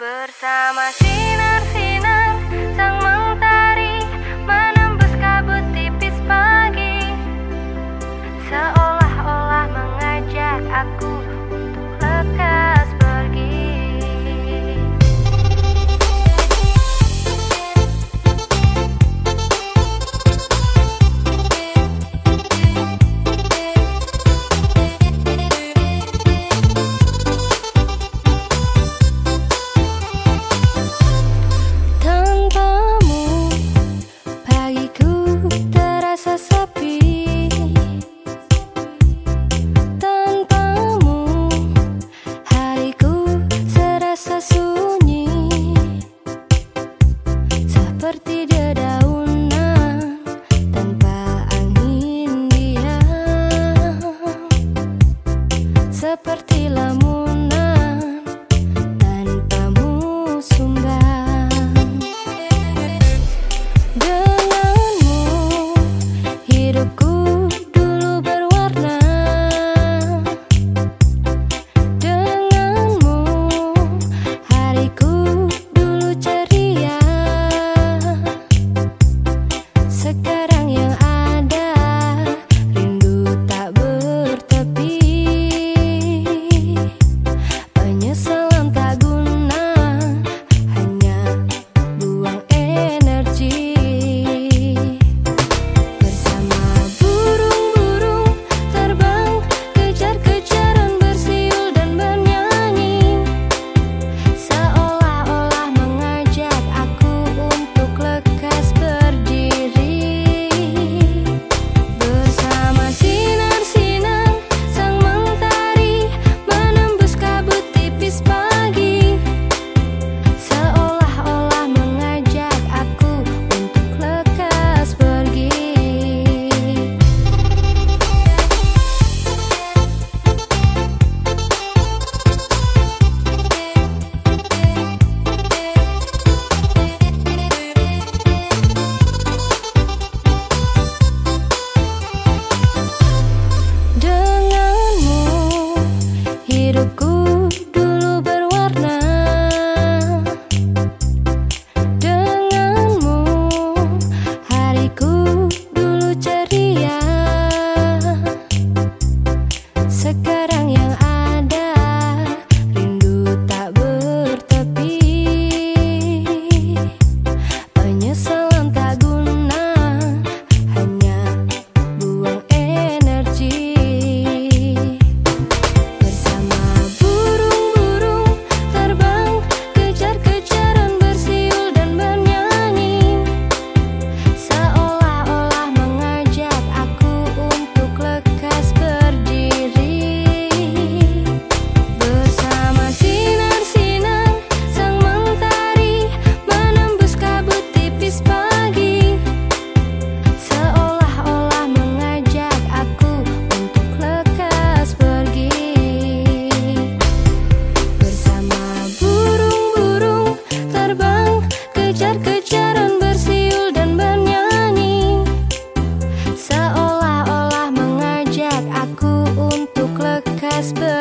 Bersama sinar-sinar sang mentari menembus kabut tipis pagi. Seolah-olah mengajak aku Bila whisper.